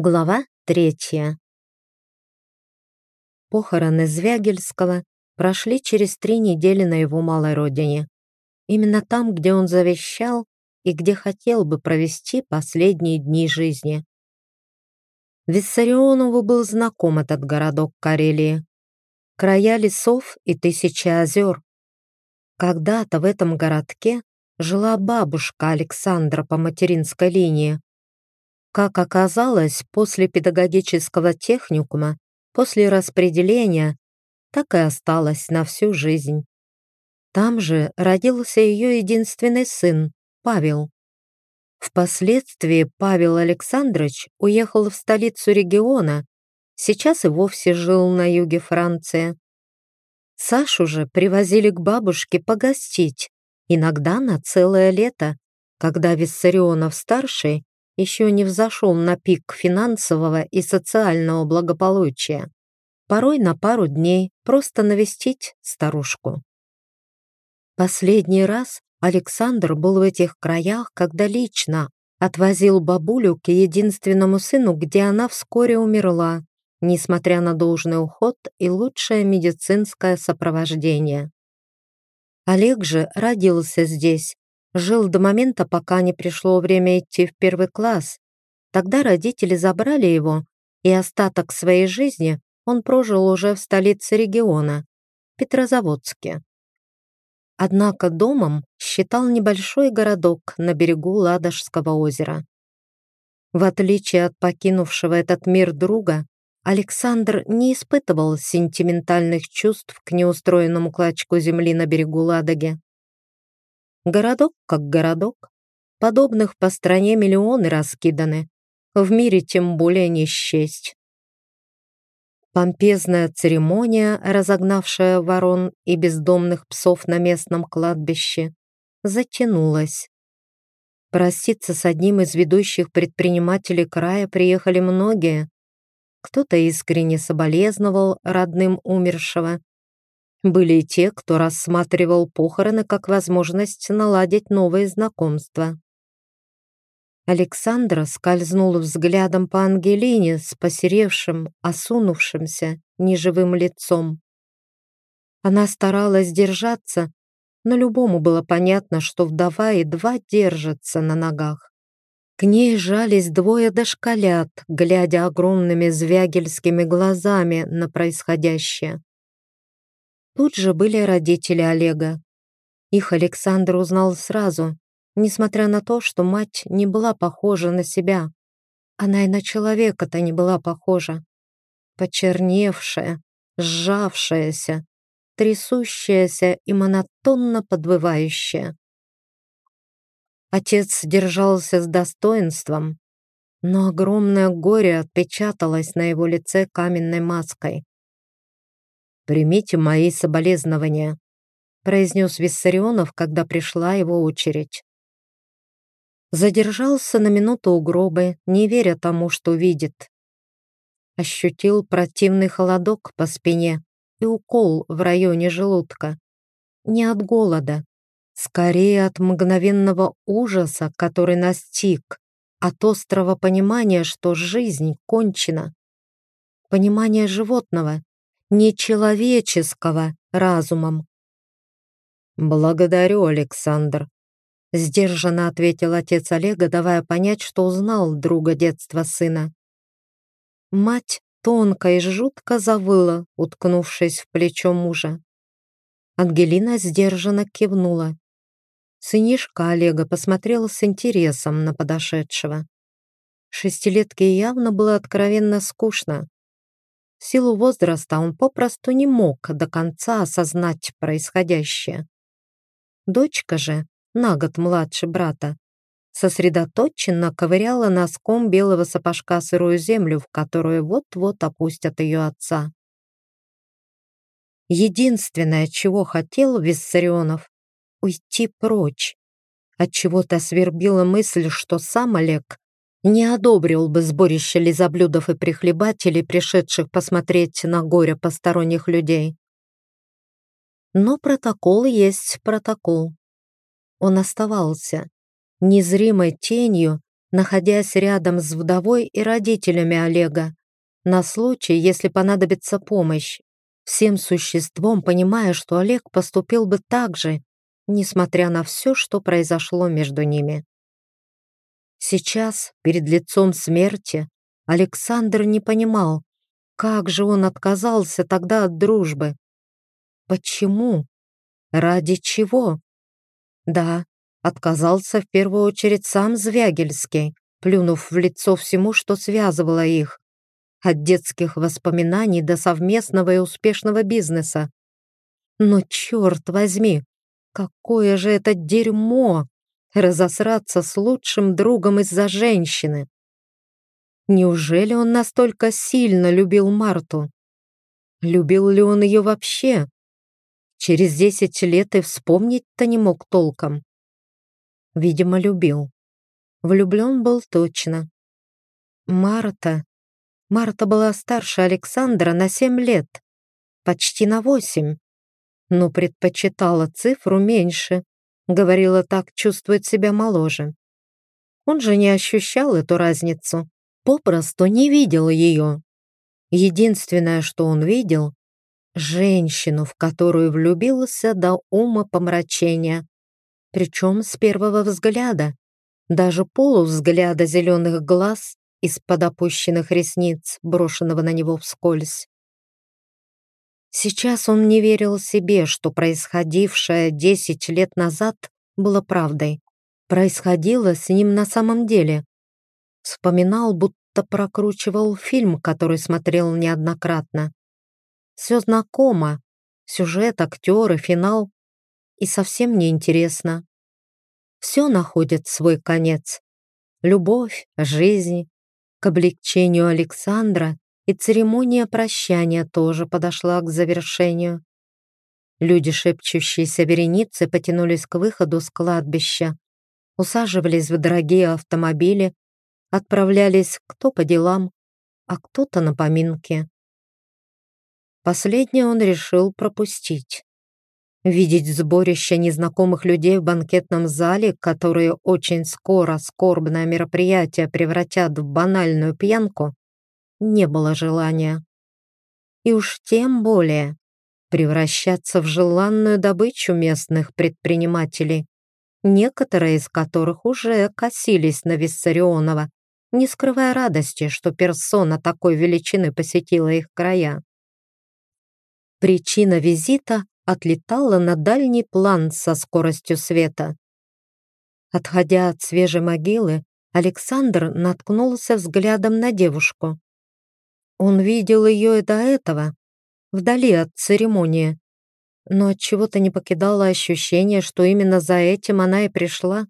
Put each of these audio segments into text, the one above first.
Глава третья. Похороны Звягельского прошли через три недели на его малой родине. Именно там, где он завещал и где хотел бы провести последние дни жизни. Виссарионову был знаком этот городок Карелии. Края лесов и тысячи озер. Когда-то в этом городке жила бабушка Александра по материнской линии, как оказалось, после педагогического техникума, после распределения, так и осталась на всю жизнь. Там же родился ее единственный сын, Павел. Впоследствии Павел Александрович уехал в столицу региона, сейчас и вовсе жил на юге Франции. Сашу же привозили к бабушке погостить, иногда на целое лето, когда Виссарионов-старший еще не взошел на пик финансового и социального благополучия. Порой на пару дней просто навестить старушку. Последний раз Александр был в этих краях, когда лично отвозил бабулю к единственному сыну, где она вскоре умерла, несмотря на должный уход и лучшее медицинское сопровождение. Олег же родился здесь, Жил до момента, пока не пришло время идти в первый класс. Тогда родители забрали его, и остаток своей жизни он прожил уже в столице региона, Петрозаводске. Однако домом считал небольшой городок на берегу Ладожского озера. В отличие от покинувшего этот мир друга, Александр не испытывал сентиментальных чувств к неустроенному клочку земли на берегу Ладоги. Городок как городок. Подобных по стране миллионы раскиданы. В мире тем более не счесть. Помпезная церемония, разогнавшая ворон и бездомных псов на местном кладбище, затянулась. Проститься с одним из ведущих предпринимателей края приехали многие. Кто-то искренне соболезновал родным умершего, были и те, кто рассматривал похороны как возможность наладить новые знакомства. Александра скользнул взглядом по Ангелине с посеревшим, осунувшимся, неживым лицом. Она старалась держаться, но любому было понятно, что вдова едва держится на ногах. К ней жались двое дошколят, глядя огромными звягельскими глазами на происходящее. Тут же были родители Олега. Их Александр узнал сразу, несмотря на то, что мать не была похожа на себя. Она и на человека-то не была похожа. Почерневшая, сжавшаяся, трясущаяся и монотонно подвывающая. Отец держался с достоинством, но огромное горе отпечаталось на его лице каменной маской. «Примите мои соболезнования», произнес Виссарионов, когда пришла его очередь. Задержался на минуту у гроба, не веря тому, что видит. Ощутил противный холодок по спине и укол в районе желудка. Не от голода, скорее от мгновенного ужаса, который настиг, от острого понимания, что жизнь кончена. Понимание животного, нечеловеческого разумом. «Благодарю, Александр», — сдержанно ответил отец Олега, давая понять, что узнал друга детства сына. Мать тонко и жутко завыла, уткнувшись в плечо мужа. Ангелина сдержанно кивнула. Сынишка Олега посмотрел с интересом на подошедшего. Шестилетке явно было откровенно скучно. В силу возраста он попросту не мог до конца осознать происходящее. Дочка же, на год младше брата, сосредоточенно ковыряла носком белого сапожка сырую землю, в которую вот-вот опустят ее отца. Единственное, чего хотел Виссарионов — уйти прочь. Отчего-то свербила мысль, что сам Олег не одобрил бы сборище лизоблюдов и прихлебателей, пришедших посмотреть на горе посторонних людей. Но протокол есть протокол. Он оставался незримой тенью, находясь рядом с вдовой и родителями Олега, на случай, если понадобится помощь, всем существом понимая, что Олег поступил бы так же, несмотря на все, что произошло между ними. Сейчас, перед лицом смерти, Александр не понимал, как же он отказался тогда от дружбы. Почему? Ради чего? Да, отказался в первую очередь сам Звягельский, плюнув в лицо всему, что связывало их. От детских воспоминаний до совместного и успешного бизнеса. Но черт возьми, какое же это дерьмо! Разосраться с лучшим другом из-за женщины. Неужели он настолько сильно любил Марту? Любил ли он ее вообще? Через десять лет и вспомнить-то не мог толком. Видимо, любил. Влюблен был точно. Марта. Марта была старше Александра на семь лет. Почти на восемь. Но предпочитала цифру меньше. Говорила так, чувствует себя моложе. Он же не ощущал эту разницу. Попросту не видел ее. Единственное, что он видел — женщину, в которую влюбился до ума помрачения причем с первого взгляда, даже полувзгляда зеленых глаз из-под опущенных ресниц, брошенного на него вскользь. Сейчас он не верил себе, что происходившее десять лет назад было правдой. Происходило с ним на самом деле. Вспоминал, будто прокручивал фильм, который смотрел неоднократно. Все знакомо. Сюжет, актеры, финал и совсем не интересно. Все находит свой конец. Любовь, жизнь. К облегчению Александра и церемония прощания тоже подошла к завершению. Люди, шепчущиеся вереницы, потянулись к выходу с кладбища, усаживались в дорогие автомобили, отправлялись кто по делам, а кто-то на поминки. Последнее он решил пропустить. Видеть сборище незнакомых людей в банкетном зале, которые очень скоро скорбное мероприятие превратят в банальную пьянку, не было желания. И уж тем более превращаться в желанную добычу местных предпринимателей, некоторые из которых уже косились на Виссарионова, не скрывая радости, что персона такой величины посетила их края. Причина визита отлетала на дальний план со скоростью света. Отходя от свежей могилы, Александр наткнулся взглядом на девушку. Он видел ее и до этого, вдали от церемонии, но от чего то не покидало ощущение, что именно за этим она и пришла.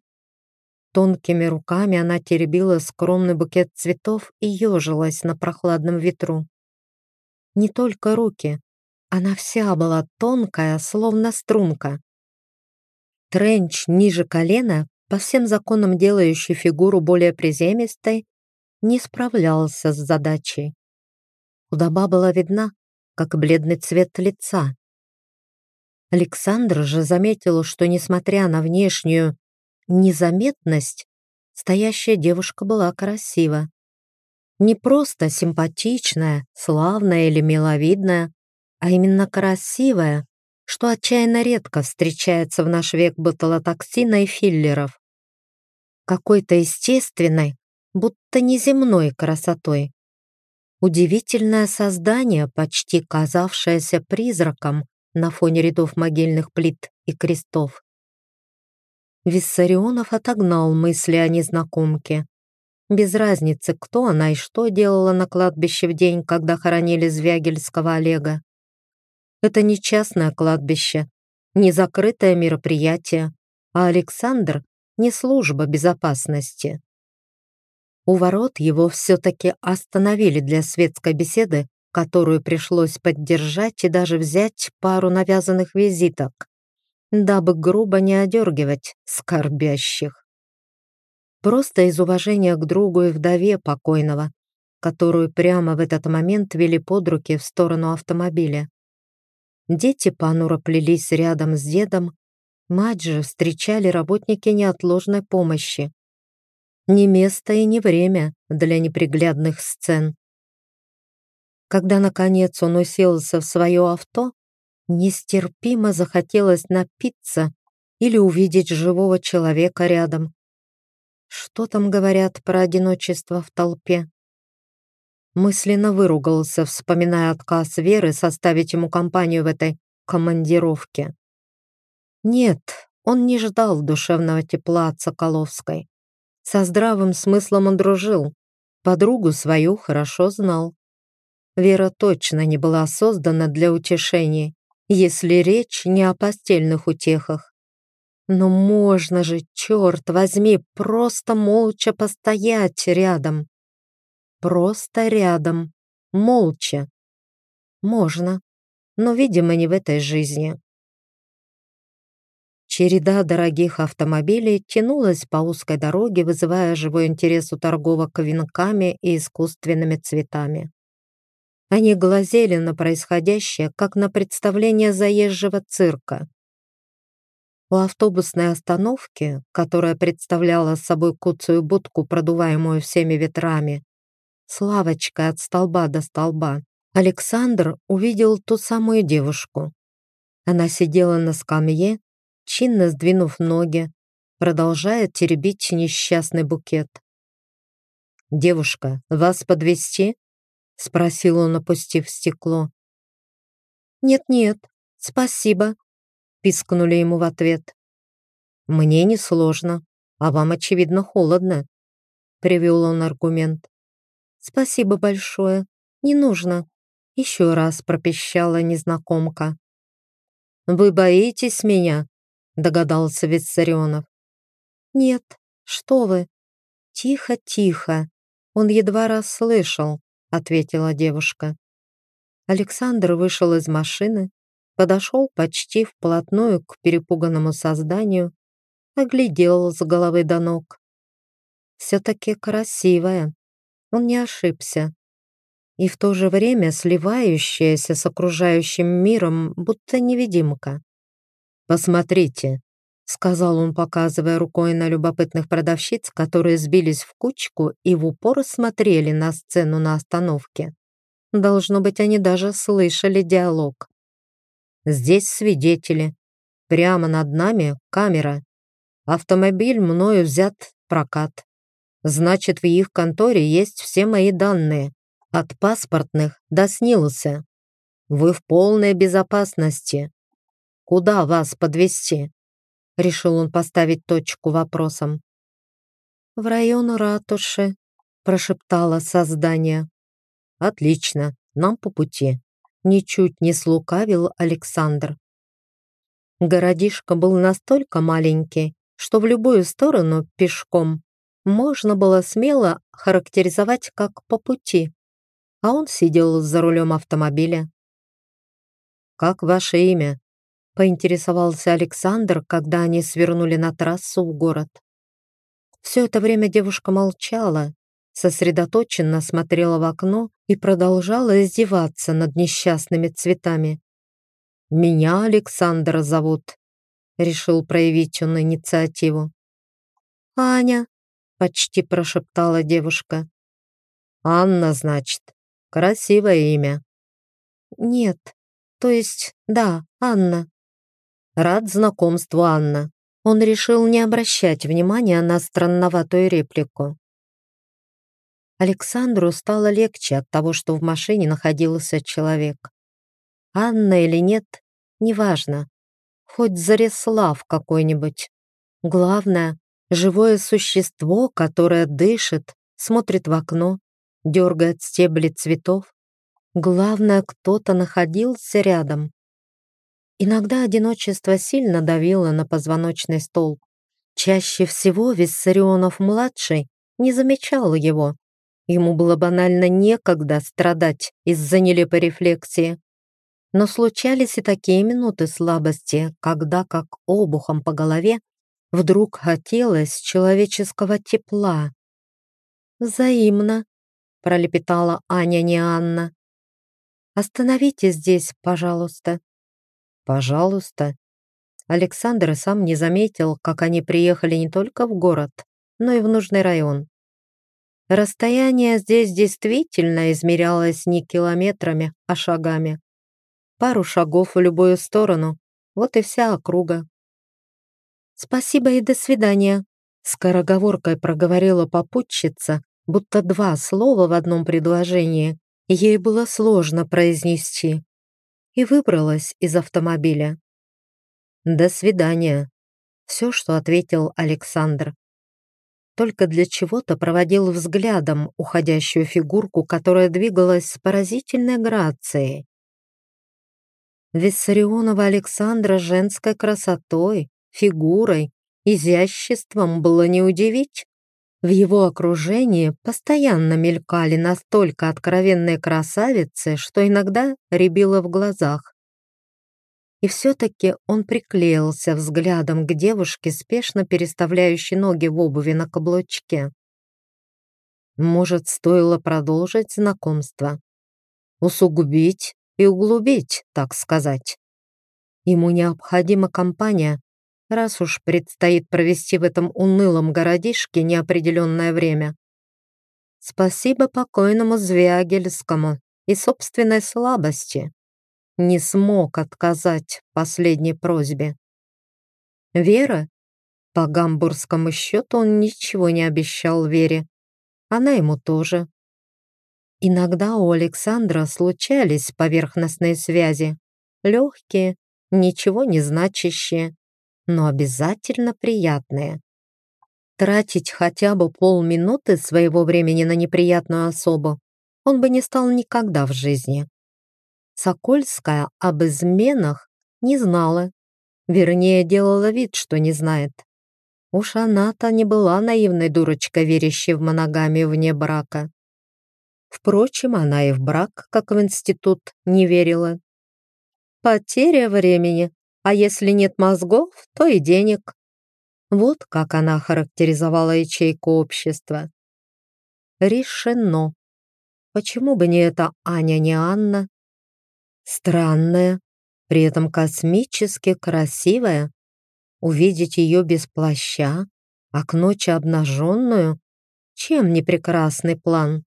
Тонкими руками она теребила скромный букет цветов и ежилась на прохладном ветру. Не только руки, она вся была тонкая, словно струнка. Тренч ниже колена, по всем законам делающий фигуру более приземистой, не справлялся с задачей. Худоба была видна, как бледный цвет лица. Александр же заметил, что, несмотря на внешнюю незаметность, стоящая девушка была красива. Не просто симпатичная, славная или миловидная, а именно красивая, что отчаянно редко встречается в наш век ботулотоксина и филлеров. Какой-то естественной, будто неземной красотой. Удивительное создание, почти казавшееся призраком на фоне рядов могильных плит и крестов. Виссарионов отогнал мысли о незнакомке. Без разницы, кто она и что делала на кладбище в день, когда хоронили Звягельского Олега. Это не частное кладбище, не закрытое мероприятие, а Александр не служба безопасности. У ворот его все-таки остановили для светской беседы, которую пришлось поддержать и даже взять пару навязанных визиток, дабы грубо не одергивать скорбящих. Просто из уважения к другу и вдове покойного, которую прямо в этот момент вели под руки в сторону автомобиля. Дети понуро плелись рядом с дедом, мать же встречали работники неотложной помощи. Не место и не время для неприглядных сцен. Когда, наконец, он уселся в свое авто, нестерпимо захотелось напиться или увидеть живого человека рядом. Что там говорят про одиночество в толпе? Мысленно выругался, вспоминая отказ Веры составить ему компанию в этой командировке. Нет, он не ждал душевного тепла от Соколовской. Со здравым смыслом он дружил, подругу свою хорошо знал. Вера точно не была создана для утешений, если речь не о постельных утехах. Но можно же, черт возьми, просто молча постоять рядом. Просто рядом, молча. Можно, но, видимо, не в этой жизни. Череда дорогих автомобилей тянулась по узкой дороге, вызывая живой интерес у торговок венками и искусственными цветами. Они глазели на происходящее, как на представление заезжего цирка. У автобусной остановки, которая представляла собой куцую будку, продуваемую всеми ветрами, с лавочкой от столба до столба, Александр увидел ту самую девушку. Она сидела на скамье, чинно сдвинув ноги, продолжая теребить несчастный букет. «Девушка, вас подвести? спросил он, опустив стекло. «Нет-нет, спасибо», — пискнули ему в ответ. «Мне несложно, а вам, очевидно, холодно», — привел он аргумент. «Спасибо большое, не нужно», — еще раз пропищала незнакомка. «Вы боитесь меня?» Догадался Виссарионов. «Нет, что вы!» «Тихо, тихо!» Он едва расслышал, ответила девушка. Александр вышел из машины, подошел почти вплотную к перепуганному созданию, оглядел с головы до ног. Все-таки красивая, он не ошибся. И в то же время сливающаяся с окружающим миром, будто невидимка. «Посмотрите», — сказал он, показывая рукой на любопытных продавщиц, которые сбились в кучку и в упор смотрели на сцену на остановке. Должно быть, они даже слышали диалог. «Здесь свидетели. Прямо над нами камера. Автомобиль мною взят в прокат. Значит, в их конторе есть все мои данные, от паспортных до снился. Вы в полной безопасности. Куда вас подвести? Решил он поставить точку вопросом. В район ратуши, прошептало создание. Отлично, нам по пути. Ничуть не слукавил Александр. Городишко был настолько маленький, что в любую сторону пешком можно было смело характеризовать как по пути, а он сидел за рулем автомобиля. «Как ваше имя?» Поинтересовался Александр, когда они свернули на трассу в город. Все это время девушка молчала, сосредоточенно смотрела в окно и продолжала издеваться над несчастными цветами. «Меня Александра зовут», — решил проявить он инициативу. «Аня», — почти прошептала девушка. «Анна, значит. Красивое имя». «Нет, то есть, да, Анна», Рад знакомству, Анна. Он решил не обращать внимания на странноватую реплику. Александру стало легче от того, что в машине находился человек. Анна или нет, неважно. Хоть Зарислав какой-нибудь. Главное, живое существо, которое дышит, смотрит в окно, дергает стебли цветов. Главное, кто-то находился рядом. Иногда одиночество сильно давило на позвоночный столб. Чаще всего Виссарионов-младший не замечал его. Ему было банально некогда страдать из-за нелепой рефлексии. Но случались и такие минуты слабости, когда, как обухом по голове, вдруг хотелось человеческого тепла. «Взаимно», — пролепетала Аня не Анна. «Остановитесь здесь, пожалуйста», «Пожалуйста». Александр сам не заметил, как они приехали не только в город, но и в нужный район. Расстояние здесь действительно измерялось не километрами, а шагами. Пару шагов в любую сторону, вот и вся округа. «Спасибо и до свидания», — скороговоркой проговорила попутчица, будто два слова в одном предложении, ей было сложно произнести, и выбралась из автомобиля. «До свидания», — все, что ответил Александр только для чего-то проводил взглядом уходящую фигурку, которая двигалась с поразительной грацией. Виссарионова Александра женской красотой, фигурой, изяществом было не удивить. В его окружении постоянно мелькали настолько откровенные красавицы, что иногда рябило в глазах. И все-таки он приклеился взглядом к девушке, спешно переставляющей ноги в обуви на каблучке. Может, стоило продолжить знакомство? Усугубить и углубить, так сказать. Ему необходима компания, раз уж предстоит провести в этом унылом городишке неопределенное время. Спасибо покойному Звягельскому и собственной слабости не смог отказать последней просьбе. Вера? По гамбургскому счету он ничего не обещал Вере. Она ему тоже. Иногда у Александра случались поверхностные связи. Легкие, ничего не значащие, но обязательно приятные. Тратить хотя бы полминуты своего времени на неприятную особу он бы не стал никогда в жизни. Сокольская об изменах не знала. Вернее, делала вид, что не знает. Уж она-то не была наивной дурочкой, верящей в моногамию вне брака. Впрочем, она и в брак, как в институт, не верила. Потеря времени, а если нет мозгов, то и денег. Вот как она характеризовала ячейку общества. Решено. Почему бы не эта Аня, не Анна? Странная, при этом космически красивая. Увидеть ее без плаща, а к ночи обнаженную, чем не прекрасный план?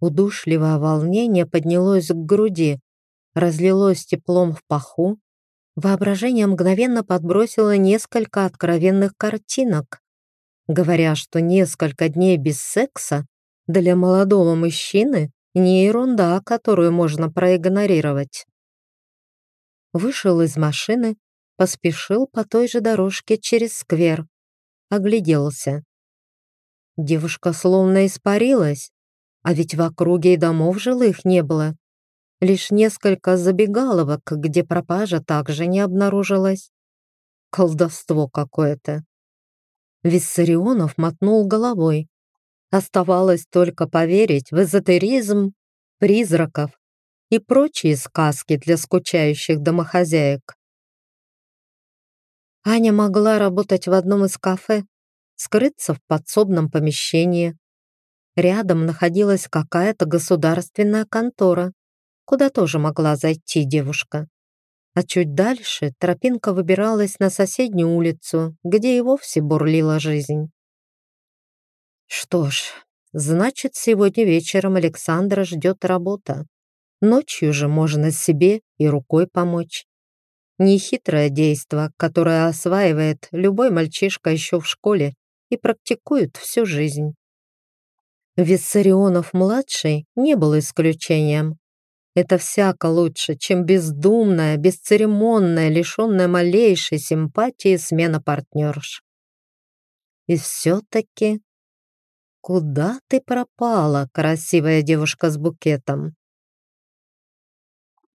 Удушливое волнение поднялось к груди, разлилось теплом в паху, воображение мгновенно подбросило несколько откровенных картинок, говоря, что несколько дней без секса для молодого мужчины не ерунда, которую можно проигнорировать. Вышел из машины, поспешил по той же дорожке через сквер. Огляделся. Девушка словно испарилась, а ведь в округе и домов жилых не было. Лишь несколько забегаловок, где пропажа также не обнаружилась. Колдовство какое-то. Виссарионов мотнул головой, Оставалось только поверить в эзотеризм, призраков и прочие сказки для скучающих домохозяек. Аня могла работать в одном из кафе, скрыться в подсобном помещении. Рядом находилась какая-то государственная контора, куда тоже могла зайти девушка. А чуть дальше тропинка выбиралась на соседнюю улицу, где и вовсе бурлила жизнь. Что ж, значит, сегодня вечером Александра ждет работа. Ночью же можно себе и рукой помочь. Нехитрое действо, которое осваивает любой мальчишка еще в школе и практикует всю жизнь. Виссарионов-младший не был исключением. Это всяко лучше, чем бездумная, бесцеремонная, лишенная малейшей симпатии смена партнерш. И все-таки Куда ты пропала, красивая девушка с букетом?